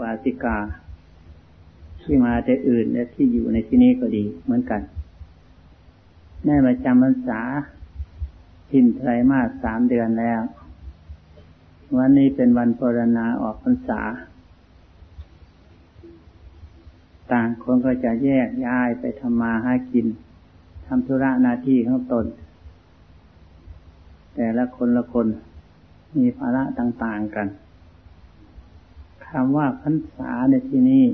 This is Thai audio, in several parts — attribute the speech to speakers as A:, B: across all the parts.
A: บาสิกา ที่มาแต่อื่นและที่อยู่ในที่นี้ก็ดีเหมือนกันแม่มาจำพรรษาทินไตรมาสสามเดือนแล้ว วันนี้เป็นวันปรณาออกพรรษา ต่างคนก็จะแยกย้ายไปทำมาหากินทำธุระหน้าที่ของตน แต่ละคนละคนมีภาระต่าง ๆ กัน คำว่าพรรษาในที่นี้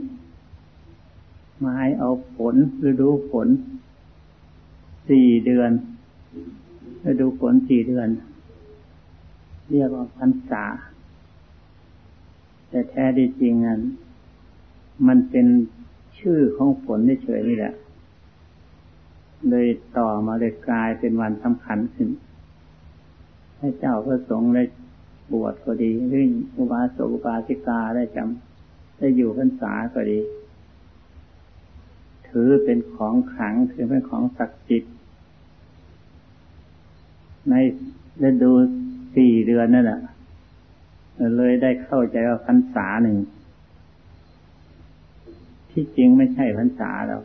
A: หมายเอาฝนฤดูฝนสี่เดือนฤดูฝนสี่เดือน เรียกว่าพรรษา แต่แท้ดีจริงนั้นมันเป็นชื่อของฝนเฉยๆนี่แหละ เลยต่อมาเลยกลายเป็นวันสำคัญขึ้นให้เจ้าพระสงฆ์ได้ บวชก็ดีหรืออุบาสกอุบาสิกาได้จำได้อยู่พรรษาก็ดี ถือเป็นของขลังถือเป็นของศักดิ์สิทธิ์ในฤดูสี่เดือนนั่นแหละเลยได้เข้าใจว่าพรรษาหนึ่ง ที่จริงไม่ใช่พรรษาเรา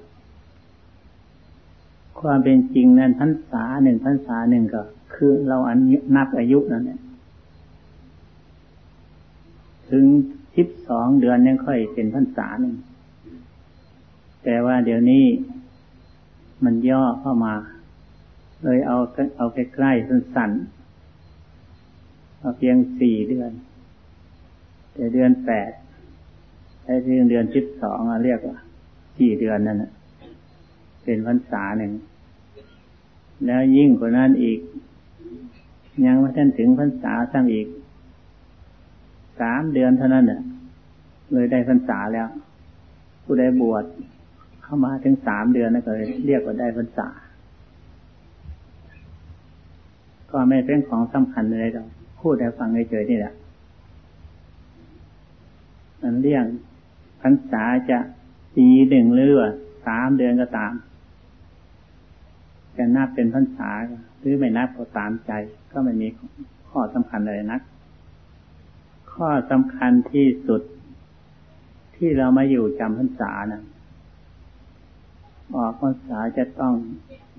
A: ความเป็นจริงนั้นพรรษาหนึ่งพรรษาหนึ่งก็ คือเราอันนับอายุนั่นแหละ ถึงสิบสองเดือนยังค่อยเป็นพรรษาหนึ่งแต่ว่าเดี๋ยวนี้มันย่อเข้ามา เลยเอาเอาใกล้ๆสั้นๆเอาเพียงสี่เดือน แต่เดือนแปดไอ้ที่เดือนสิบสองเรียกว่าสี่เดือนนั่นเป็นพรรษาหนึ่ง แล้วยิ่งกว่านั้นอีก ยังไม่ทันถึงพรรษาซ้ำอีก สามเดือนเท่านั้นเนี่ยเลยได้พรรษาแล้ว ผู้ได้บวชเข้ามาถึงสามเดือนก็เลยเรียกว่าได้พรรษา ก็ไม่เป็นของสำคัญเลยเราพูดให้ฟังเฉยๆนี่แหละมันเรียกพรรษาจะปีหนึ่งหรือว่าสามเดือนก็ตามจะนับเป็นพรรษาหรือไม่นับก็ตามใจ ก็ไม่มีข้อสำคัญเลยนัก ข้อสำคัญที่สุด ที่เรามาอยู่จำพรรษานะออกพรรษาจะต้อง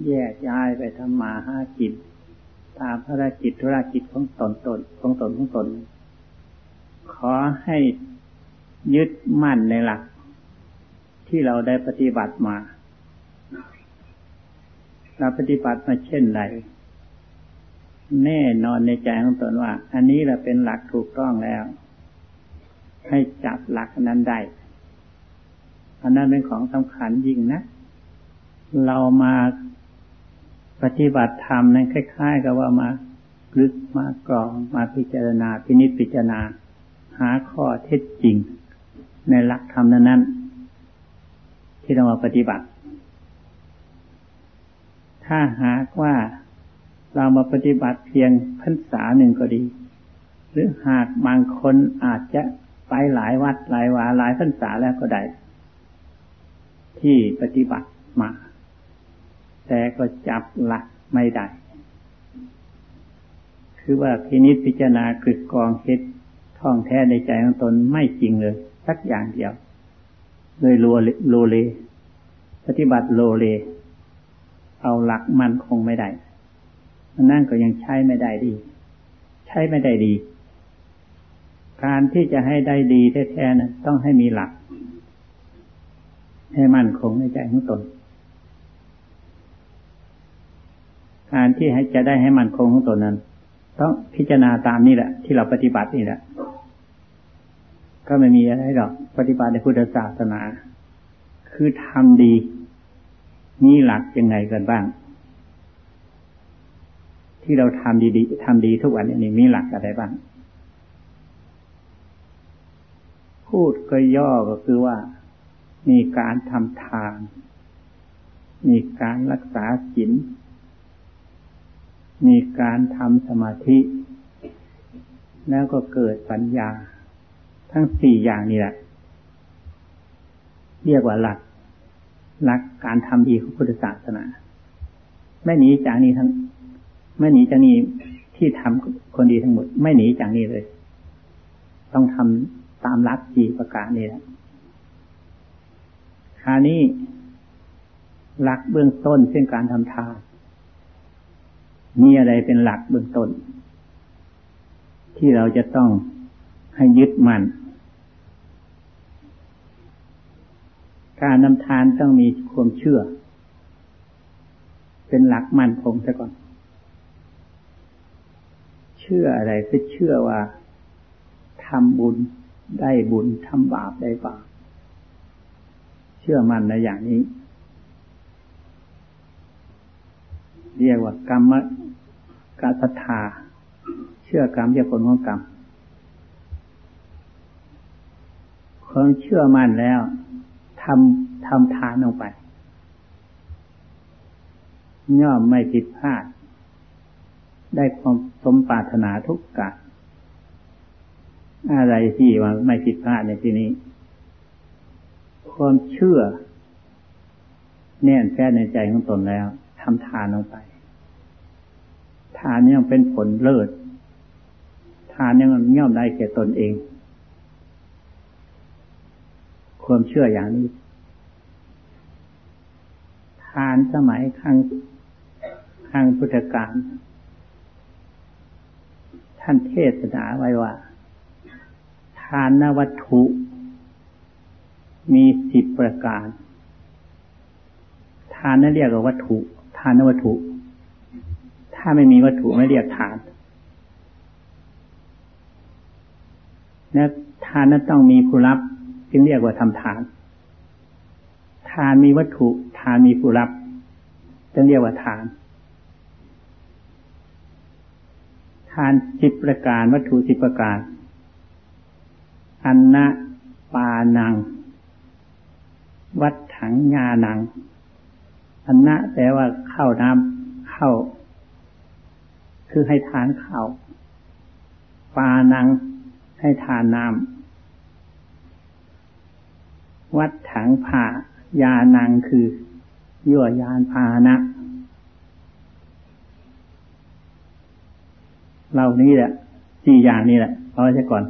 A: แยกย้ายไปทำมาห้ากิจตามภารกิจธุรกิจของตนตนของตนของตน ขอให้ยึดมั่นในหลัก ที่เราได้ปฏิบัติมา เราปฏิบัติมาเช่นไร แน่นอนในใจของตนว่า อันนี้แหละเป็นหลักถูกต้องแล้ว ให้จับหลักนั้นได้อันนั้นเป็นของสำคัญยิ่งนะ เรามาปฏิบัติธรรมนั้นคล้าย ๆ กับว่ามาลึกมากรองมาพิจารณา พินิจพิจารณา หาข้อเท็จจริง ในหลักธรรมนั้นที่เรามาปฏิบัติ ถ้าหากว่า เรามาปฏิบัติเพียงพรรษาหนึ่งก็ดี หรือหากบางคนอาจจะไปหลายวัดหลายวาหลายพรรษาแล้วก็ได้ ที่ปฏิบัติมา แต่ก็จับหลักไม่ได้ คือว่าพินิจพิจารณากึกกองคิดท่องแท้ในใจของตนไม่จริงเลย สักอย่างเดียวเลยโลโลเล ปฏิบัติโลเล เอาหลักมันคงไม่ได้ นั่นก็ยังใช้ไม่ได้ดี ใช้ไม่ได้ดี การที่จะให้ได้ดีแท้ๆนะต้องให้มีหลัก ให้มั่นคงในใจของตน การที่ให้จะได้ให้มั่นคงของตนนั้น ต้องพิจารณาตามนี่แหละ ที่เราปฏิบัตินี่แหละ ก็ไม่มีอะไรหรอก ปฏิบัติในพุทธศาสนา คือทำดี มีหลักยังไงกันบ้าง ที่เราทำดีๆทำดีทุกวันนี้มีหลักอะไรบ้าง พูดก็ย่อก็คือว่า มีการทำทาน มีการรักษาศีลมีการทำสมาธิ แล้วก็เกิดปัญญา ทั้งสี่อย่างนี้แหละ เรียกว่าหลัก หลักการทำดีของพุทธศาสนา ไม่หนีจากนี้ทั้ง ไม่หนีจากนี้ที่ทำคนดีทั้งหมด ไม่หนีจากนี้เลย ต้องทตามรักจีประการนี่แหละคราวนี้หลักเบื้องต้นเช่นการทำทานมีอะไรเป็นหลักเบื้องต้น ที่เราจะต้องให้ยึดมัน่นการนำทานต้องมีความเชื่อ เป็นหลักมั่นคงซะก่อน ชื่ออะไรคือเชื่อว่าทำบุญได้บุญทำบาปได้บาปเชื่อมั่นในอย่างนี้ เรียกว่ากรรมกาศรัทธาเชื่อกรรมเรียกผลของกรรมความเชื่อมั่นแล้วทำทำทานลงไปย่อมไม่ผิดพลาด ได้ความสมปรารถนาทุกกะอะไรที่ว่าไม่ผิดพลาดในที่นี้ ความเชื่อ แน่นแฟ้ในใจของตนแล้วทำทานลงไป ทานยังเป็นผลเลิศ ทานยังย่อมได้แก่ตนเอง ความเชื่ออย่างนี้ ทานสมัยครั้งครั้งพุทธกาล ท่านเทศนาไว้ว่า ทานนวัตถุ มีสิบประการ ทานนั่นเรียกว่าวัตถุ ทานนวัตถุ ถ้าไม่มีวัตถุไม่เรียกทานและทานนั้นต้องมีผู้รับ จึงเรียกว่าทำทาน ทานมีวัตถุ ทานมีผู้รับ จึงเรียกว่าทาน ทานสิบประการวัตถุสิบประการ อันนะปานัง วัดถังญานัง อันนะแปลว่าเข้าน้ำเข้า คือให้ทานข้าวปานังให้ทานน้ำวัดถังผ่ายานังคือยั่วยานพานะ เรานี้แหละสี่อย่างนี้แหละเอาไว้ก่อน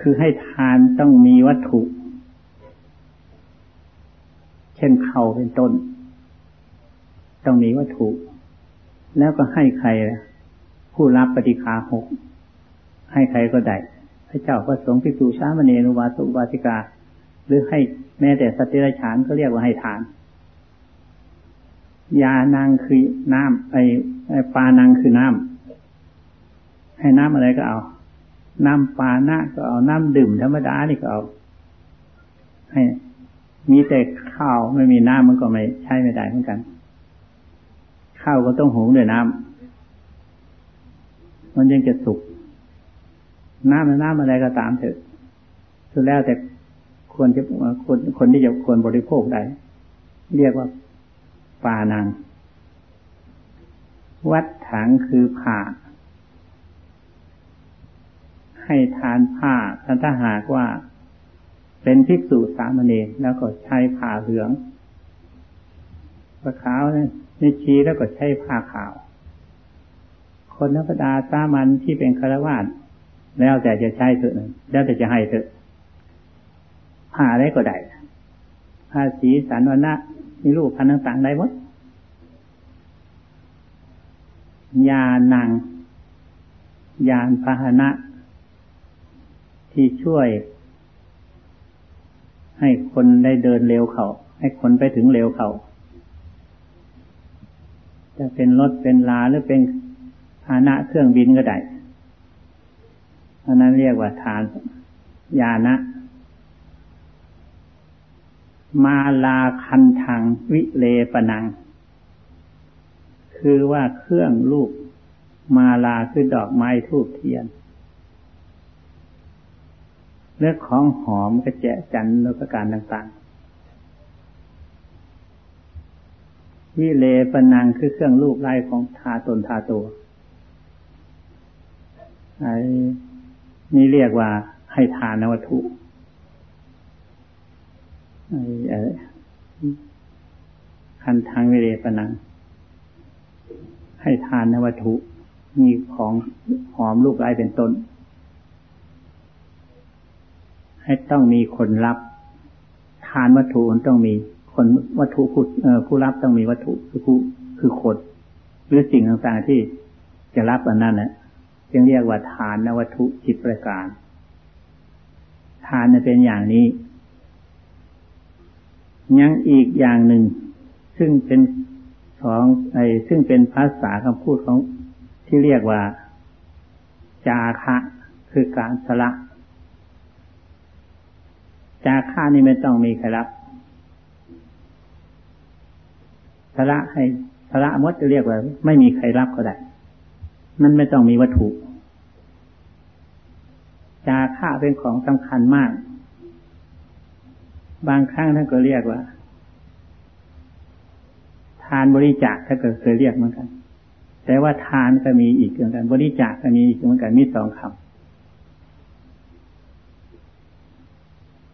A: คือให้ทานต้องมีวัตถุ เช่นเข่าเป็นต้น ต้องมีวัตถุ แล้วก็ให้ใครผู้รับปฏิคาหก ให้ใครก็ได้พระเจ้าพระสงฆ์พิจูชามเนรุวาสุวาสิกา หรือให้แม้แต่สติรฉานก็เรียกว่าให้ทานยานางคือน้ำไอ้ปลานางคือน้ำ ให้น้ำอะไรก็เอา น้ำปลาหน้าก็เอาน้ำดื่มธรรมดานี่ก็เอา ให้มีแต่ข้าวไม่มีน้ำมันก็ไม่ใช่ไม่ได้เหมือนกัน ข้าวก็ต้องหุงด้วยน้ำมันยังจะสุกน้ำน้ำอะไรก็ตามเถอะสุดแล้วแต่ควรจะคนคนที่จะควรบริโภคได้ เรียกว่าปานัง วัดถังคือผ้า ให้ทานผ้าถ้าหากว่า เป็นภิกษุสามเณรแล้วก็ใช้ผ้าเหลืองผ้าขาวในชีแล้วก็ใช้ผ้าขาว คนนักดาสามันที่เป็นคาวาสแล้วแต่จะใช้เถอะแล้วแต่จะให้เถอะผ้าอะไรก็ได้ผ้าสีสันวันนะมีรูปพันต่างๆได้หมดยานังยานพาหนะ ที่ช่วยให้คนได้เดินเร็วเขาให้คนไปถึงเร็วเขาจะเป็นรถเป็นลาหรือเป็นพาหนะเครื่องบินก็ได้อันนั้นเรียกว่าทานยานะ มาลาคันทังวิเลปนัง คือว่าเครื่องลูกมาลาคือดอกไม้ทูบเทียน เลือของหอมกระแจจันโลกการต่างๆวิเลปนังคือเครื่องลูกไล่ของทาตนทาตัวไอ้นี่เรียกว่าให้ทานวัตถุคันทางวิเรปนัง ให้ทานนวัตถุ มีของหอมลูกไร้เป็นต้น ให้ต้องมีคนรับ ทานวัตถุต้องมีคนวัตถุผู้ผู้รับต้องมีวัตถุคือผู้คือคนหรือสิ่งต่างๆที่จะรับอันนั้นนะจึงเรียกว่าทานนวัตถุจิตประการ ทานเป็นอย่างนี้ ยังอีกอย่างหนึ่ง ซึ่งเป็นของไอ้ซึ่งเป็นภาษาคำพูดของที่เรียกว่า จาคะ คือการสละ จาคะนี่ไม่ต้องมีใครรับสละให้สละมดจะเรียกว่า ไม่มีใครรับก็ได้ มันไม่ต้องมีวัตถุจาค่าเป็นของสำคัญมาก บางครั้งท่านก็เรียกว่า ทานบริจาคถ้าเกิดเคยเรียกเหมือนกัน แต่ว่าทานก็มีอีกเหมือนกัน บริจาคก็มีอีกเหมือนกันมีสองคำ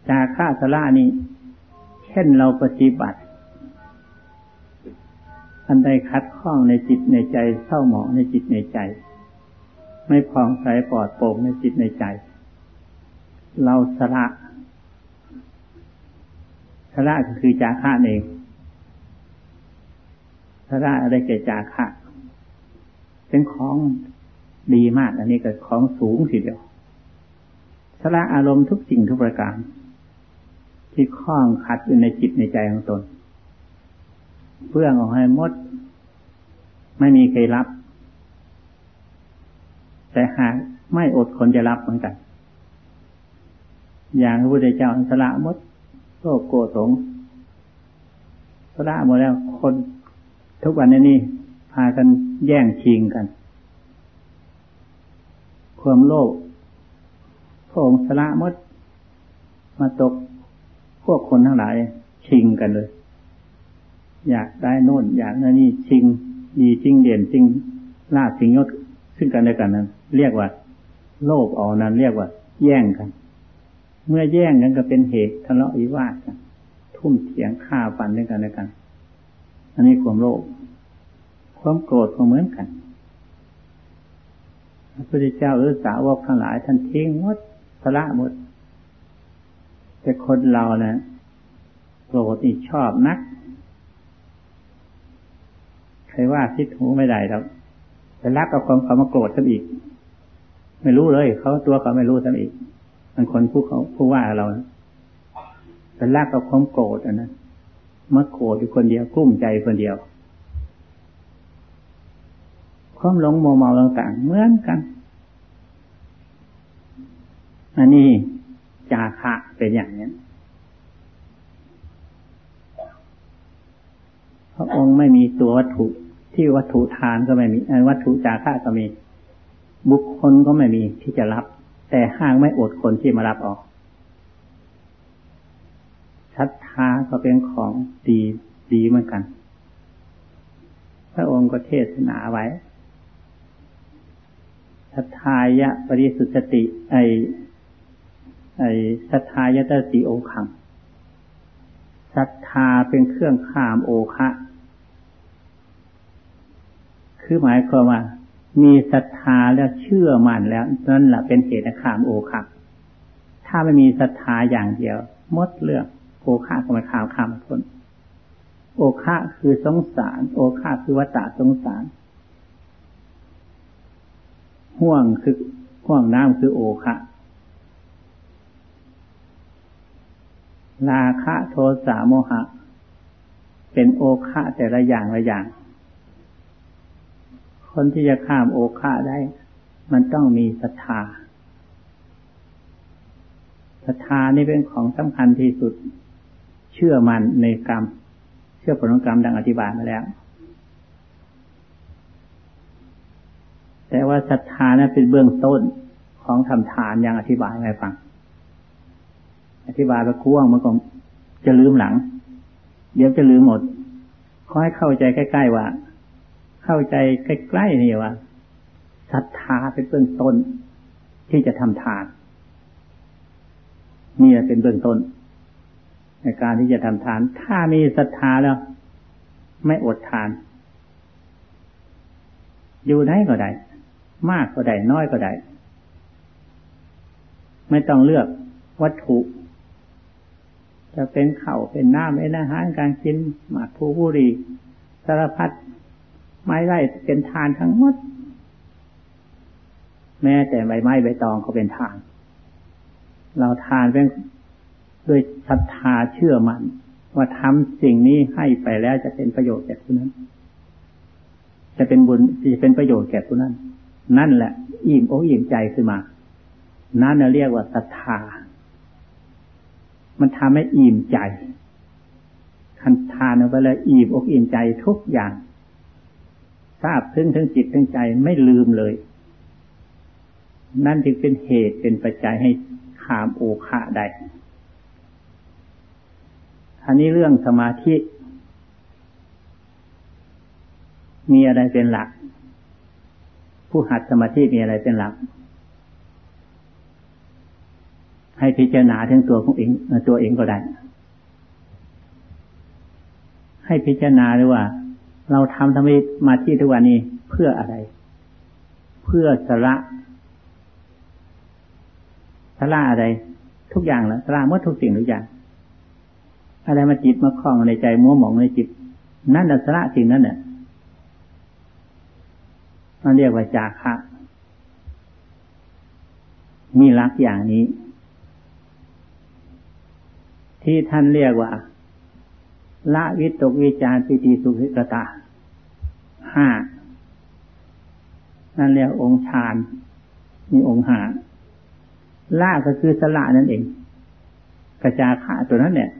A: จาค่าสละนี่ เช่นเราปฏิบัติอันใดคัดข้องในจิตในใจเศร้าหมองในจิตในใจ ไม่พองใสปลอดโปร่งในจิตในใจ เราสละสละก็คือจาคะเองสละอะไรเก่จาคะเป็นของดีมาก อันนี้ก็ของสูงทีเดียวสละอารมณ์ทุกสิ่งทุกประการ ที่คล้องขัดอยู่ในจิตในใจของตน เพื่องออกให้มด ไม่มีใครรับ แต่หากไม่อดคนจะรับเหมือนกัน อย่างพระพุทธเจ้าสละมดโลกโกสงสละหมดแล้วคนทุกวันนี้พากันแย่งชิงกัน ความโลภพระองค์สละมดมาตก วกคนทั้งหลายชิงกันเลย อยากได้โน่น อยากนั่นนี่ชิงดีชิงเด่นชิงลาชิงยศซึ่งกันและกันนั้น เรียกว่า โลภเอานั้น เรียกว่า แย่งกัน เมื่อแย่งกันก็เป็นเหตุทะเลาะวิวาทกันทุ่มเถียงฆ่าฟันด้วยกันและกัน อันนี้ความโลภความโกรธก็เหมือนกันพระพุทธเจ้าหรือสาวกทั้งหลายท่านทิ้งหมดสละหมด แต่คนเราเนะโกรธนี่ชอบนัก ใครว่าคิดหูไม่ได้ครับแต่รักกับความเขามาโกรธกันอีก ไม่รู้เลยเขาตัวเขาไม่รู้กันอีกมันคนผู้เขาผู้ว่าเราแต่รักกับความโกรธอันนั้นมาโกรธอยู่คนเดียวกุ้มใจคนเดียว ความหลงโมเมาต่างๆเหมือนกัน อันนี้ จาคะเป็นอย่างนี้พระองค์ไม่มีตัววัตถุที่วัตถุทานก็ไม่มีวัตถุจาค่าก็มี บุคคลก็ไม่มีที่จะรับ แต่ห้างไม่อดคนที่มารับออกศรัทธาก็เป็นของดีดีเหมือนกัน พระองค์ก็เทศนาไว้ศรัทธายะปริสุทธิติไอ ไอศรัทธายะตติโอขังศรัทธาเป็นเครื่องข้ามโอคะ คือหมายความว่า มีศรัทธาแล้วเชื่อมั่นแล้วนั่นแหละเป็นเหตุขามโอคะถ้าไม่มีศรัทธาอย่างเดียวมดเรื่องโอคะก็ไม่ข้ามขามพ้นโอคะคือสงสาร โอคะคือวัตตะสงสาร ห่วงคือห่วงน้ำคือโอคะ ราคะโทสะโมหะ เป็นโอคะแต่ละอย่างละอย่าง คนที่จะข้ามโอคาได้ มันต้องมีศรัทธาศรัทธานี่เป็นของสำคัญที่สุด เชื่อมันในกรรม เชื่อผลของกรรมดังอธิบายมาแล้ว แต่ว่าศรัทธานั้นเป็นเบื้องต้นของทำทานอย่างอธิบายให้ฟัง อธิบายไปกว้างมันก็จะลืมหลัง เดี๋ยวจะลืมหมดขอให้เข้าใจใกล้ๆว่า เข้าใจใกล้ๆนี่ว่าศรัทธาเป็นเบื้องต้นที่จะทำทานนี่เป็นเบื้องต้น ในการที่จะทำทาน ถ้ามีศรัทธาแล้ว ไม่อดทาน อยู่ได้ก็ได้ มากก็ได้น้อยก็ได้ ไม่ต้องเลือกวัตถุ จะเป็นเข่าเป็นน้ำเป็นอาหารการกินหมากผู้บุรีสารพัดไม้ไร่เป็นทานทั้งหมด แม้แต่ใบไม้ใบตองก็เป็นทาน เราทานเป็นด้วยศรัทธาเชื่อมัน ว่าทำสิ่งนี้ให้ไปแล้วจะเป็นประโยชน์แก่ผู้นั้น จะเป็นบุญจะเป็นประโยชน์แก่ผู้นั้น นั่นแหละอิ่มอกอิ่มใจขึ้นมา นั่นเรียกว่าศรัทธา มันทำให้อิ่มใจ คันทานเอาไปแล้วอิ่มอกอิ่มใจทุกอย่างทราบซึ้งทั้งจิตทั้งใจไม่ลืมเลย นั่นจึงเป็นเหตุเป็นปัจจัยให้ขามโอคะได้อันนี้เรื่องสมาธิ มีอะไรเป็นหลัก ผู้หัดสมาธิมีอะไรเป็นหลัก ให้พิจารณาทั้งตัวของเองตัวเองก็ได้ ให้พิจารณาด้วยว่า เราทำทำมาที่ทุกวันนี้เพื่ออะไร เพื่อสละสละอะไร ทุกอย่างแล้วสละเมื่อทุกสิ่งทุกอย่าง อะไรมาจิตมาคล้องในใจมัวหมองในจิต นั่นแหละสระสิ่งนั้นเนี่ยมันเรียกว่าจาคะมีลักอย่างนี้ ที่ท่านเรียกว่า ละวิตกวิจารปิติสุขิกตาห้านั่นเรียกองค์ฌานมีองค์หาละก็คือสละนั่นเอง กระจาคะตัวนั้นเนี่ย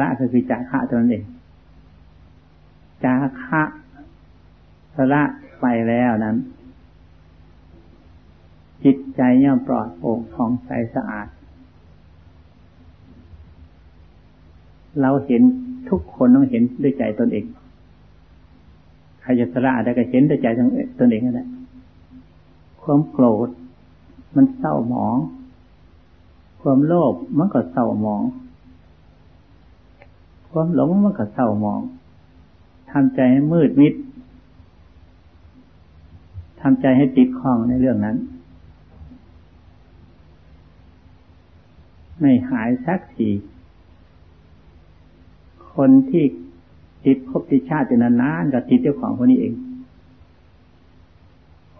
A: ละก็คือจาคะตัวนั้นเอง จาคะสละไปแล้วนั้น จิตใจย่อมปลอดโปร่งผ่องใสสะอาด เราเห็นทุกคนต้องเห็นด้วยใจตนเองใครจะสละได้ก็เห็นด้วยใจตนเองนั่นแหละความโกรธมันเศร้าหมอง ความโลภมันก็เศร้าหมอง ความหลงมันก็เศร้ามองทำใจให้มืดมิดทำใจให้ติดข้องในเรื่องนั้น ไม่หายสักที คนที่ติดภพติชาตินานๆกับติดเจ้าของคนนี้เอง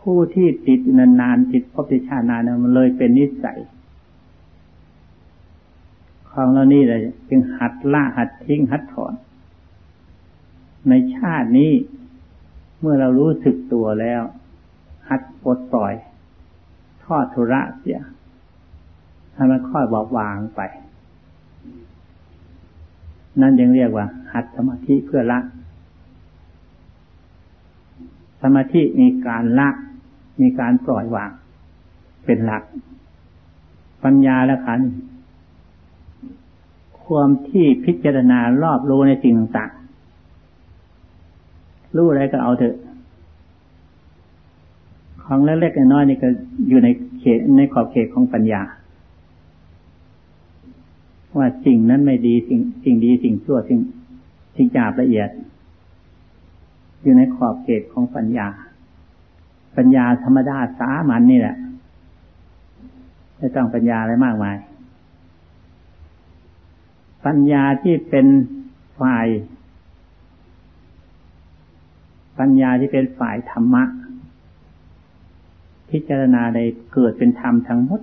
A: ผู้ที่ติดนานๆติดภพติชาตินานมันเลยเป็นนิสัยของเรานี่เลยจึงหัดละหัดทิ้งหัดถอน ในชาตินี้เมื่อเรารู้สึกตัวแล้ว หัดปลดปล่อย ทอดทุระเสียให้มันค่อยบอกวางไป นั่นยังเรียกว่า หัดสมาธิเพื่อละ สมาธิมีการละ มีการปล่อยวาง เป็นหลัก ปัญญาและขัน ความที่พิจารณารอบรู้ในสิ่งต่างรู้อะไรก็เอาเถอะ ของเล็กๆน้อยๆนี่ก็อยู่ในเขตในขอบเขตของปัญญา ว่าสิ่งนั้นไม่ดีสิ่งสิ่งดีสิ่งชั่วสิ่งสิ่งจาบละเอียด อยู่ในขอบเขตของปัญญา ปัญญาธรรมดาสามัญนนี่แหละไม่ต้องปัญญาอะไรมากมาย ปัญญาที่เป็นฝ่าย ปัญญาที่เป็นฝ่ายธรรมะ พิจารณาใดเกิดเป็นธรรมทั้งหมด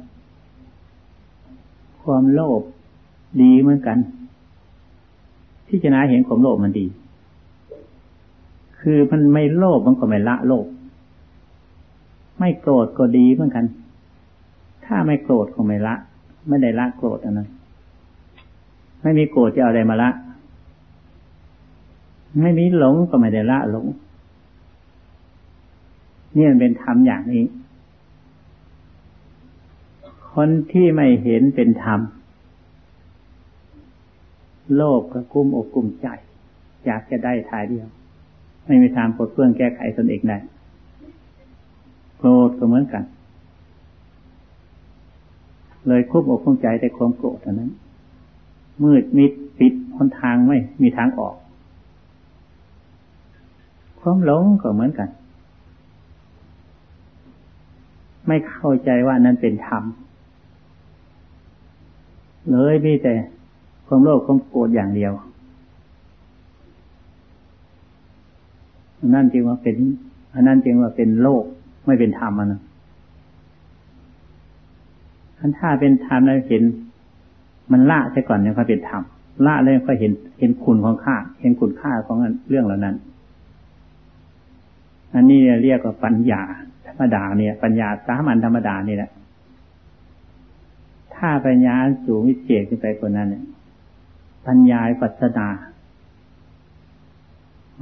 A: ความโลภ ดีเหมือนกันพิจารณาเห็นความโลภมันดี คือมันไม่โลภมันก็ไม่ละโลภไม่โกรธก็ดีเหมือนกัน ถ้าไม่โกรธก็ไม่ละ ไม่ได้ละโกรธอันนั้นไม่มีโกรธจะเอาอะไรมาละ ไม่มีหลงก็ไม่ได้ละหลงนี่มันเป็นธรรมอย่างนี้ คนที่ไม่เห็นเป็นธรรม โลภกระกุ้มอกกุ้มใจ อยากจะได้ทายเดียว ไม่มีทางปลดเปลื้องแก้ไขตนเองได้โกรธก็เหมือนกัน เลยคุ้มอกคุ้มใจแต่ความโกรธเท่านั้น มืดมิดปิดหนทางไม่มีทางออก ความหลงก็เหมือนกัน ไม่เข้าใจว่านั้นเป็นธรรมเลยมีแต่ ความโลภความโกรธอย่างเดียว นั่นจึงว่าเป็น อันนั้นจึงว่าเป็นโลกไม่เป็นธรรมนะท่านถ้าเป็นธรรมแล้วเห็น มันละใช่ก่อนเนี่ยค่อยเป็นธรรมละเลยค่อยเห็นเห็นคุณของข้าเห็นคุณค่าของเรื่องเหล่านั้น อันนี้เรียกว่าปัญญาธรรมดาเนี่ย ปัญญาสามัญธรรมดานี่แหละถ้าปัญญาสูงวิเศษขึ้นไปกว่านั้นเนี่ย ปัญญาปัสนา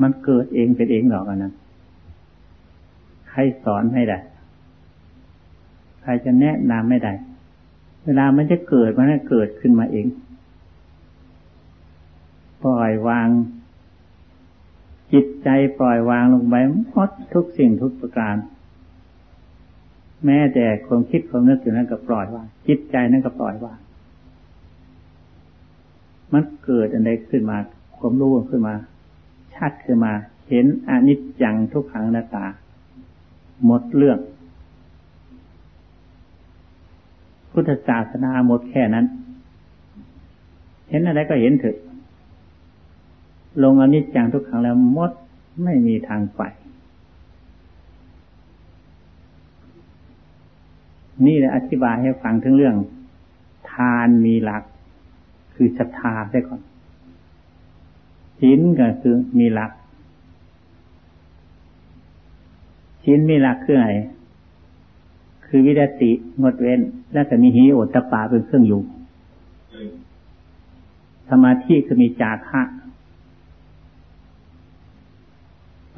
A: มันเกิดเองเป็นเองหรอกนะ ใครสอนไม่ได้ ใครจะแนะนำไม่ได้ เวลามันจะเกิดมันจะเกิดขึ้นมาเอง ปล่อยวาง จิตใจปล่อยวางลงไปหมดทุกสิ่งทุกประการ แม้แต่ความคิดความนึกอยู่นั้นก็ปล่อยวาง จิตใจนั้นก็ปล่อยวาง มันเกิดอะไรขึ้นมา ความรู้ขึ้นมา ชัดขึ้นมา เห็นอนิจจังทุกขังนาตา หมดเรื่อง พุทธศาสนาหมดแค่นั้น เห็นอะไรก็เห็นเถอะลงอนิจจังทุกขังแล้วหมดไม่มีทางไปนี่แหละอธิบายให้ฟังถึงเรื่อง ทานมีหลัก คือศรัทธาได้ก่อนศีลก็คือมีหลักศีลมีหลักคืออะไรคือวิรติงดเว้น แล้วก็มีหิโอตปาเป็นเครื่องอยู่สมาธิคือมีจาคะ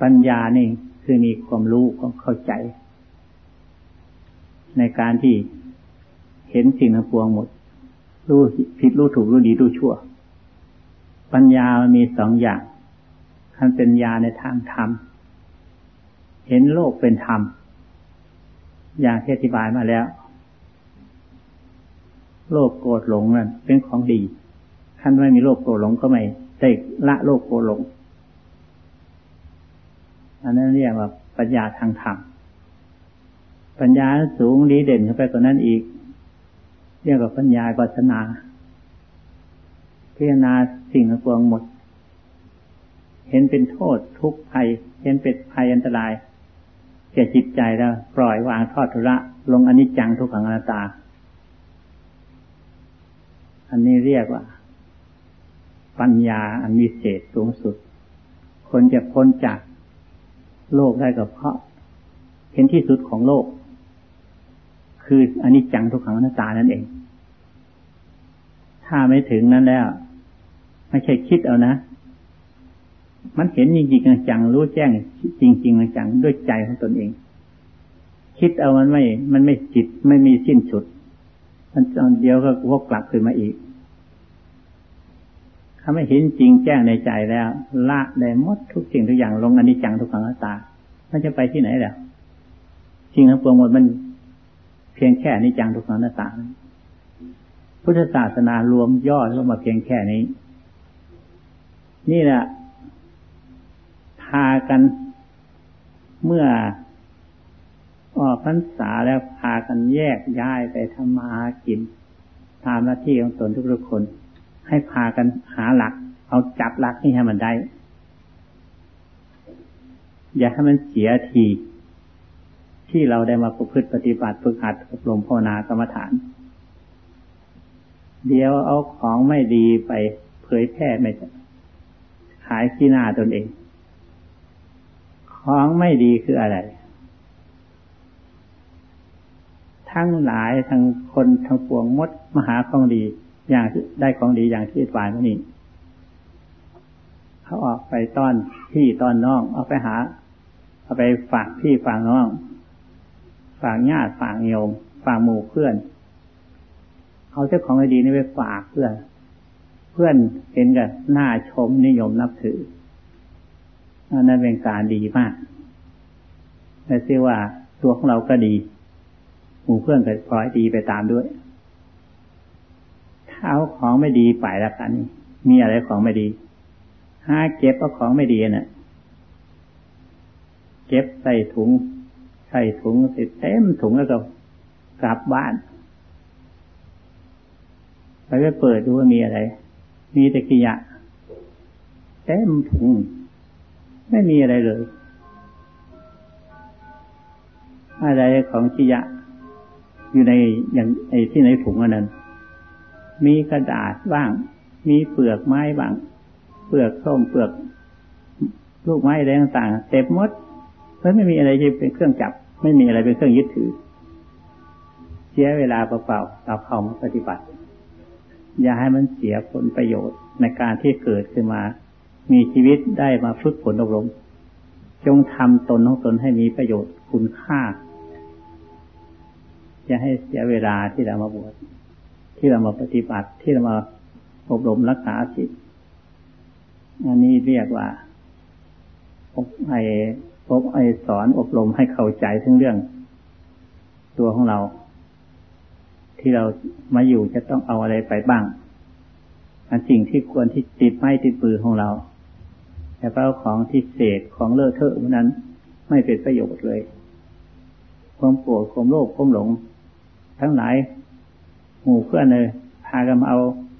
A: ปัญญานี่คือมีความรู้ความเข้าใจ ในการที่เห็นสิ่งทั้งปวงหมด รู้ผิดรู้ถูกรู้ดีรู้ชั่ว ปัญญามันมีสองอย่างคันเป็นญาในทางธรรม เห็นโลกเป็นธรรม อย่างที่อธิบายมาแล้ว โลกโกรธหลงนั่นเป็นของดีท่านไม่มีโลกโกรธหลงก็ไม่ได้ละโลกโกรธหลง อันนั้นเรียกว่าปัญญาทางธรรม ปัญญาสูงดีเด่นขึ้นไปกว่านั้นอีก เรียกว่าปัญญาปัสนา พิจารณาสิ่งทั้งปวงหมด เห็นเป็นโทษทุกภัย เห็นเป็นภัยอันตรายแก่จิตใจแล้ว ปล่อยวางทอดทุระ ลงอนิจจังทุกขังอนัตตา อันนี้เรียกว่า ปัญญาอันวิเศษสูงสุด คนจะพ้นจากโลกได้ก็เพราะ เห็นที่สุดของโลก คืออนิจจังทุกขังอนัตตานั่นเอง ถ้าไม่ถึงนั้นแล้ว ไม่ใช่คิดเอานะ มันเห็นจริงๆจังรู้แจ้งจริงๆจังด้วยใจของตนเอง คิดเอามันไม่ มันไม่จิตไม่มีสิ้นสุด มันตอนเดียวก็วกกลับขึ้นมาอีกถ้าไม่เห็นจริงแจ้งในใจแล้ว ละได้หมดทุกสิ่งทุกอย่างลงอนิจจังทุกขังตามันจะไปที่ไหนแล้วสิ่งทั้งปวงหมดมันเพียงแค่อนิจจังทุกขังตา พุทธศาสนารวมย่อลงมาเพียงแค่นี้ นี่แหละพากันเมื่อออกพรรษาแล้วพากันแยกย้ายไปทำมาหากิน ตามหน้าที่ของตนทุกๆคน ให้พากันหาหลัก เอาจับหลักนี่ให้มันได้ อย่าให้มันเสียทีที่เราได้มาประพฤติปฏิบัติฝึกหัดอบรมภาวนากรรมฐาน เดี๋ยวเอาของไม่ดีไปเผยแพร่ไม่ขายขี้หน้าตนเอง ของไม่ดีคืออะไร ทั้งหลายทั้งคนทั้งปวงมดมหาของดี อย่างที่ได้ของดีอย่างที่ฝ่ายนี้เขาออกไปต้อนพี่ต้อนน้อง เอาไปหา เอาไปฝากพี่ฝากน้อง ฝากญาติฝากโยมฝากหมู่เพื่อน เอาเจ้าของไอดีนี่ไปฝากเพื่อนเพื่อนเห็นกันหน้าชมนิยมนับถืออันนั้นเป็นการดีมากแต่เชื่ว่าตัวของเราก็ดี หมู่เพื่อนก็พลอยดีไปตามด้วย ถ้าเอาของไม่ดีไปแล้วกันนี่มีอะไรของไม่ดีห้าเก็บเอาของไม่ดีเนะ่ะ เก็บใส่ถุง ใส่ถุงเสร็จเต็มถุงแล้วก็กลับบ้าน ไปไปเปิดดูว่ามีอะไร มีแต่ขยะเต็มถุงไม่มีอะไรเลย อะไรของขยะ อยู่ในอย่างไอ้ที่ในถุงอันนั้น มีกระดาษบ้าง มีเปลือกไม้บ้าง เปลือกส้มเปลือก ลูกไม้อะไรต่างๆเต็มหมดเพราะไม่มีอะไรที่เป็นเครื่องจับ ไม่มีอะไรเป็นเครื่องยึดถือเสียเวลาเปล่าๆเราเข้ามาปฏิบัติ อย่าให้มันเสียผลประโยชน์ในการที่เกิดขึ้นมา มีชีวิตได้มาฝึกฝนอบรม จงทำตนของตนให้มีประโยชน์คุณค่า อย่าให้เสียเวลาที่เรามาบวชที่เรามาปฏิบัติที่เรามาอบรมรักษาจิตอันนี้เรียกว่าอบไออบไอสอนอบรมให้เข้าใจทั้งเรื่อง ตัวของเรา ที่เรามาอยู่จะต้องเอาอะไรไปบ้าง อันสิ่งที่ควรที่ติดไม้ติดปือของเรา แต่เป้าของที่เศษของเลอะเทอะนั้นไม่เป็นประโยชน์เลย ความโกรธความโลภความหลง ทั้งหลายหมู่เพื่อนเลยพากันมาเอา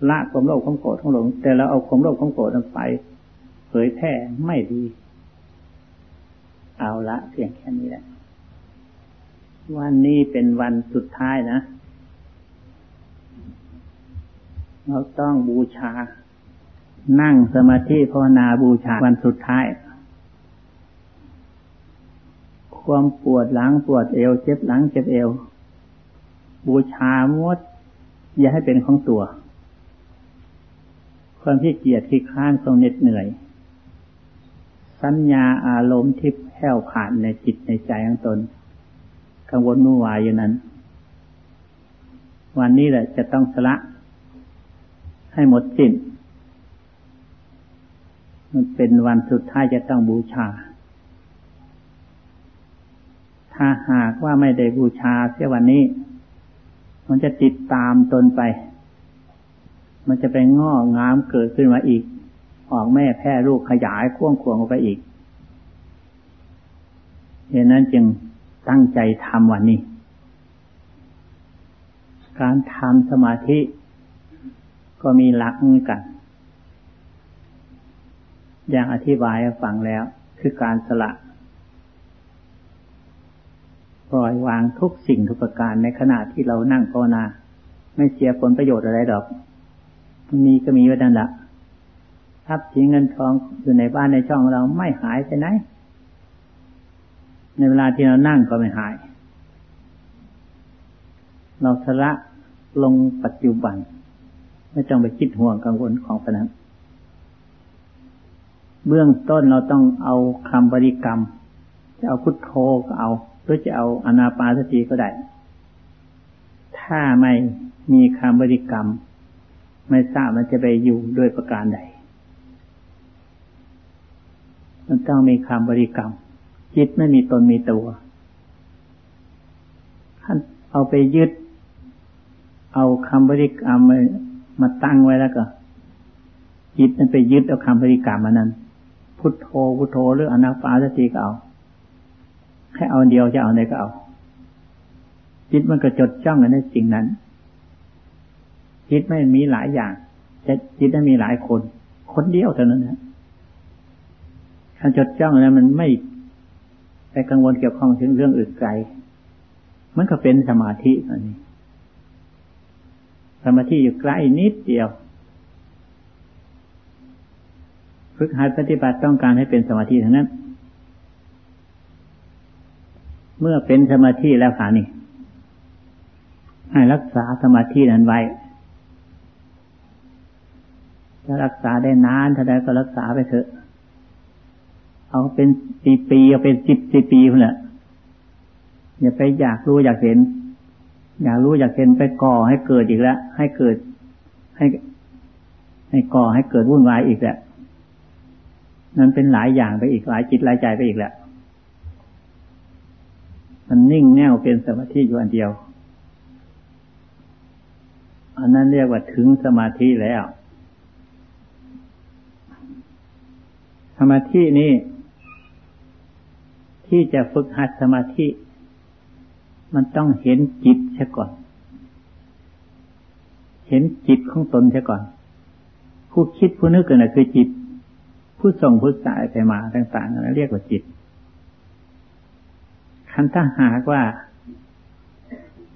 A: ละความโลภความโกรธความหลง แต่เราเอาความโลภความโกรธนั้นไป เผยแพร่ไม่ดี เอาละเพียงแค่นี้แหละวันนี้เป็นวันสุดท้ายนะ เราต้องบูชา นั่งสมาธิภาวนาบูชาวันสุดท้าย ความปวดหลังปวดเอว เจ็บหลังเจ็บเอว บูชามด อย่าให้เป็นของตัว ความที่เกียจที่ค้านทรงเหน็ดเหนื่อย สัญญาอารมณ์ที่แผ่วผ่านในจิตในใจของตนกังวลมุ่งวายอยู่นั้น วันนี้แหละจะต้องสละ ให้หมดสิ้น มันเป็นวันสุดท้ายจะต้องบูชา ถ้าหากว่าไม่ได้บูชาเสียวันนี้ มันจะติดตามตนไป มันจะไปง้องามเกิดขึ้นมาอีก ออกแม่แพร่ลูกขยายข่วงขวงออกไปอีกเหตุนั้นจึงตั้งใจทำวันนี้ การทำสมาธิ ก็มีหลักเหมือนกัน อย่างอธิบายฟังแล้ว คือการสละปล่อยวางทุกสิ่งทุกประการในขณะที่เรานั่งภาวนา ไม่เสียผลประโยชน์อะไรดอกมีก็มีไว้ดันละทรัพย์สินเงินทองอยู่ในบ้านในช่องเราไม่หายไปไหน ในเวลาที่เรานั่งก็ไม่หาย เราสละลงปัจจุบัน ไม่ต้องไปคิดห่วงกังวลของพนันเบื้องต้นเราต้องเอาคำบริกรรม จะเอาพุทโธก็เอา หรือจะเอาอนาปาสติก็ได้ ถ้าไม่มีคำบริกรรม ไม่ทราบมันจะไปอยู่ด้วยประการใด มันต้องมีคำบริกรรม จิตไม่มีตนมีตัวท่านเอาไปยึด เอาคำบริกรรม มาตั้งไว้แล้วก็ จิตมันไปยึดเอาคำบริกรรมมานั้น พุทโธพุทโธหรืออนาปาสติก็เอา แค่เอาเดียวจะเอาไหนก็เอา จิตมันก็จดจ้องในสิ่งนั้น จิตไม่มีหลายอย่าง แต่จิตไม่มีหลายคน คนเดียวเท่านั้นนะการจดจ้องนั้นมันไม่ไปกังวลเกี่ยวข้องถึงเรื่องอื่นไกลมันก็เป็นสมาธิอันนี้ สมาธิอยู่ใกล้นิดเดียว ฝึกหัดปฏิบัติต้องการให้เป็นสมาธิทั้งนั้น เมื่อเป็นสมาธิแล้วค่ะนี่ให้รักษาสมาธินั้นไว้ถ้ารักษาได้นานถ้าได้ก็รักษาไปเถอะ เอาเป็นปีปีเอาเป็นสิบสิบปีเพื่อนอย่าไปอยากรู้อยากเห็น อยากรู้อยากเห็นไปก่อให้เกิดอีกแล้ว ให้เกิดให้ ให้ก่อให้เกิดวุ่นวายอีกแหละนั้นเป็นหลายอย่างไปอีกหลายจิตหลายใจไปอีกแหละมันนิ่งแน่วเป็นสมาธิอยู่อันเดียว อันนั้นเรียกว่าถึงสมาธิแล้ว สมาธินี้ที่จะฝึกหัดสมาธิ มันต้องเห็นจิตซะก่อน เห็นจิตของตนเสียก่อน ผู้คิดผู้นึกกันนะคือจิต ผู้ส่งผู้สายไปมาต่างๆนั้นเรียกว่าจิต คันถ้าหากว่า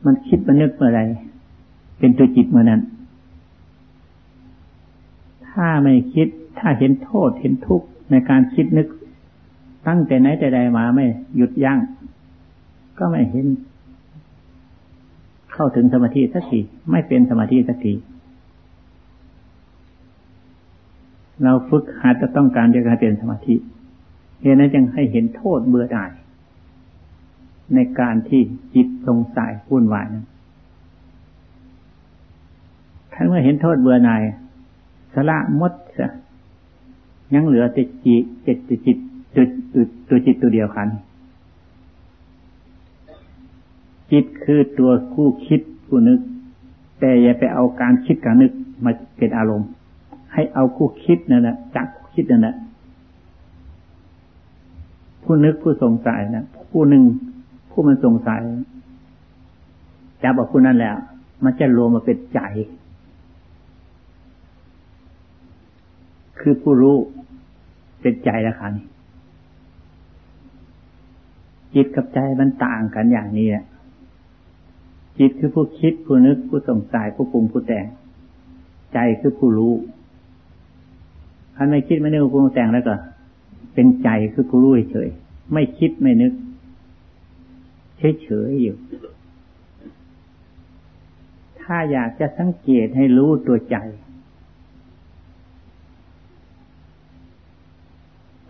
A: มันคิดมันนึกเมื่อไรเป็นตัวจิตเมื่อนั้น ถ้าไม่คิดถ้าเห็นโทษเห็นทุกข์ในการคิดนึกตั้งแต่ไหนแต่ใดมาไม่หยุดยัง้งก็ไม่เห็น เข้าถึงสมาธิสักทีไม่เป็นสมาธิสักทีเราฝึกหัดจะต้องการจะการเป็นสมาธิเหตุนั้นจึงให้เห็นโทษเบื่อหน่าย ในการที่จิตสงสัยวุ่นวายนั้นถ้าเมื่อเห็นโทษเบื่อหน่ายสละมดยังเหลือแต่จิตจิตจิตตัวตัวจิตตัวเดียวกัน จิตคือตัวคู่คิดผู้นึก แต่อย่าไปเอาการคิดการนึกมาเป็นอารมณ์ ให้เอาคู่คิดนั่นแหละจักคิดนั่นแหละผู้นึกผู้สงสัยนะผู้หนึ่งผู้มันสงสัยจับเอาผู้นั้นแล้ว มันจะรวมมาเป็นใจ คือผู้รู้เป็นใจและคันจิตกับใจมันต่างกันอย่างนี้แหละ จิตคือผู้คิดผู้นึกผู้สงสัยผู้ปรุงผู้แต่ง ใจคือผู้รู้ถ้าไม่คิดไม่นึกผู้ปรุงแต่งแล้วก็ เป็นใจคือผู้รู้เฉยไม่คิดไม่นึก เฉยเฉยอยู่ ถ้าอยากจะสังเกตให้รู้ตัวใจ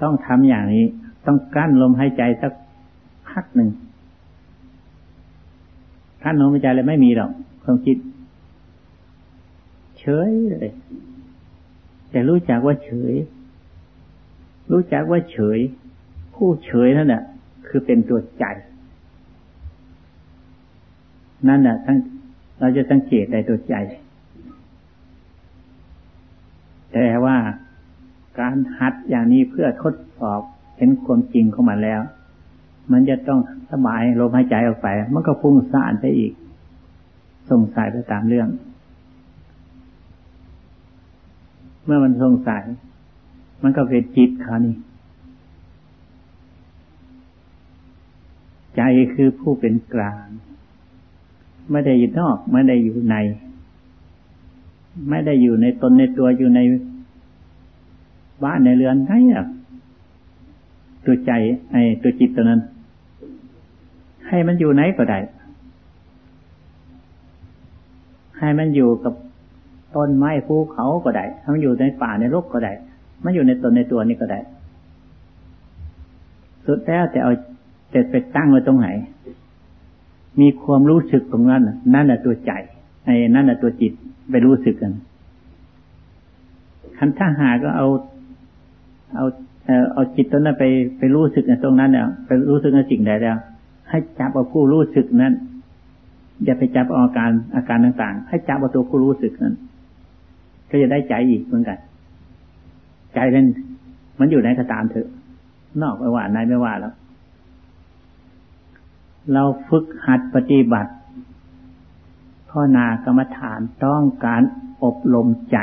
A: ต้องทำอย่างนี้ ต้องกั้นลมหายใจสักพักหนึ่ง ท่านโน้มใจเลยไม่มีหรอกความคิด เฉยเลยแต่รู้จักว่าเฉย รู้จักว่าเฉย ผู้เฉยนั่นแหละคือเป็นตัวใจ นั่นแหละทั้งเราจะสังเกตได้ตัวใจ แต่ว่าการหัดอย่างนี้เพื่อทดสอบเห็นความจริงของมันแล้ว ต้องสบายลมหายใจออกไป มันก็ฟุ้งซ่านไปอีกสงสัยไปตามเรื่อง เมื่อมันสงสัย มันก็เป็นจิตเขานี่ใจคือผู้เป็นกลาง ไม่ได้อยู่นอก ไม่ได้อยู่ใน ไม่ได้อยู่ในตนในตัวอยู่ในบ้านในเรือนไหนอะตัวใจไอ้ตัวจิตตัวนั้น ให้มันอยู่ไหนก็ได้ ให้มันอยู่กับต้นไม้ภูเขาก็ได้ให้มันอยู่ในป่าในโลกก็ได้ มันอยู่ในตนในตัวนี้ก็ได้ สุดแล้วแต่เอาเจ็ดไปตั้งไว้ตรงไหน มีความรู้สึกตรงนั้นนั่นแหละตัวใจ ไอ้นั่นแหละตัวจิตไปรู้สึกกันคันถ้าหาก็เอา เอาเอาจิตตรงนั้นไปไปรู้สึกในตรงนั้นเนี่ยไปรู้สึกในสิ่งใดแล้ว ให้จับเอาผู้รู้สึกนั้น อย่าไปจับอาการอาการต่าง ๆ ให้จับเอาตัวผู้รู้สึกนั้น ก็จะได้ใจอีกเหมือนกัน ใจเป็นมันอยู่ไหนก็ตามเถอะ นอกไม่ว่าไหนไม่ว่าแล้ว เราฝึกหัดปฏิบัติพ่อนากรรมฐานต้องการอบรมใจ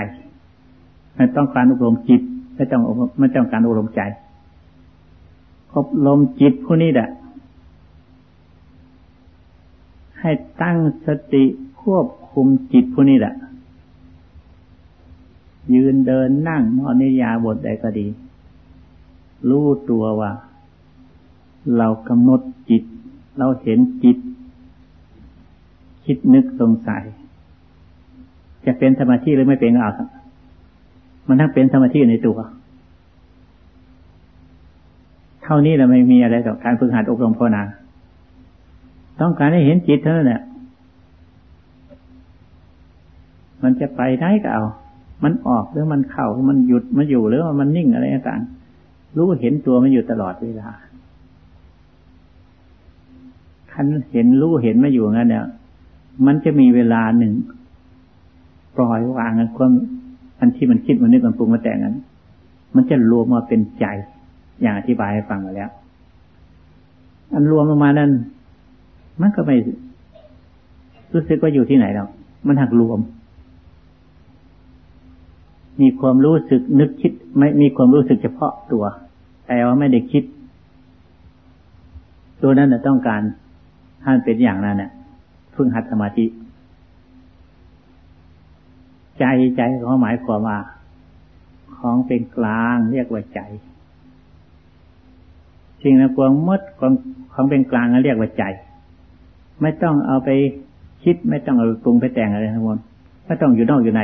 A: ไม่ต้องการอบรมจิตไม่ต้องไม่ต้องการอบรมใจอบรมจิตผู้นี้แหละ ให้ตั้งสติควบคุมจิตผู้นี้แหละ ยืนเดินนั่งนอนนิยาบทใดก็ดี รู้ตัวว่า เรากำหนดจิต เราเห็นจิต คิดนึกสงสัย จะเป็นสมาธิหรือไม่เป็นก็เอามันทั้งเป็นสมาธิในตัว เท่านี้เราไม่มีอะไรต่อการฝึกหัดอบรมภาวนา ต้องการให้เห็นจิตเท่านั้นแหละมันจะไปได้ก็เอา มันออกหรือมันเข้ามันหยุดมันอยู่หรือว่ามันนิ่งอะไรต่างรู้เห็นตัวมันอยู่ตลอดเวลาคันเห็นรู้เห็นมาอยู่งั้นเนี่ย มันจะมีเวลาหนึ่ง ปล่อยวางกันความอันที่มันคิดมันนึกมันปรุงมาแต่งกันมันจะรวมมาเป็นใจ อย่างอธิบายให้ฟังมาแล้ว อันรวมออกมานั้น มันก็ไม่รู้สึกว่าอยู่ที่ไหนแล้วมันหักรวม มีความรู้สึกนึกคิด ไม่มีความรู้สึกเฉพาะตัว แต่ว่าไม่ได้คิด ตัวนั้นจะต้องการท่านเป็นอย่างนั้นเนี่ยพึ่งหัดสมาธิ ใจใจเขาหมายความว่าของเป็นกลางเรียกว่าใจสิ่งนั้นควงมดของของเป็นกลางเรียกว่าใจ ไม่ต้องเอาไปคิดไม่ต้องเอาไปปรุงไปแต่งอะไรทั้งหมดไม่ต้องอยู่นอกอยู่ใน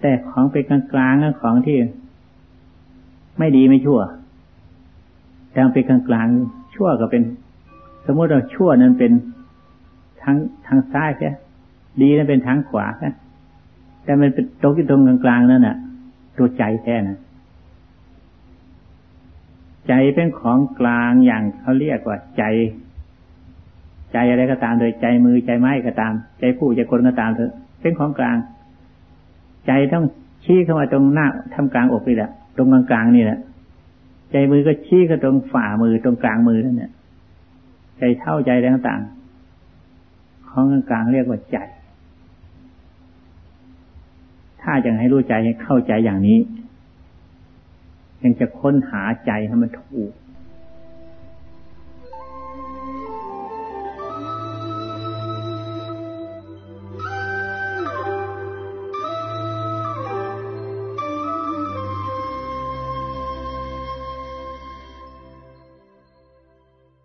A: แต่ของเป็นกลางกลางของที่ ไม่ดีไม่ชั่ว แต่เป็นกลางกลางชั่วก็เป็น สมมติเราชั่วนั้นเป็นทางทางซ้ายแค่ดีนั้นเป็นทางขวาแค่แต่มันเป็นตกที่ตรงกลางกลางนั่นน่ะ ตัวใจแท้นะใจเป็นของกลางอย่างเขาเรียกว่าใจ ใจอะไรก็ตามโดยใจมือใจไม้ก็ตาม ใจผู้ใจคนก็ตามเถอะเป็นของกลาง ใจต้องชี้เข้ามาตรงหน้าทำกลางอกนี่แหละตรงกลางกลางนี่แหละใจมือก็ชี้เข้าตรงฝ่ามือตรงกลางมือนั่นแหละใจเท่าใจอะไรต่างๆของกลางเรียกว่าใจ ถ้าจะให้รู้ใจให้เข้าใจอย่างนี้ยังจะค้นหาใจให้มันถูก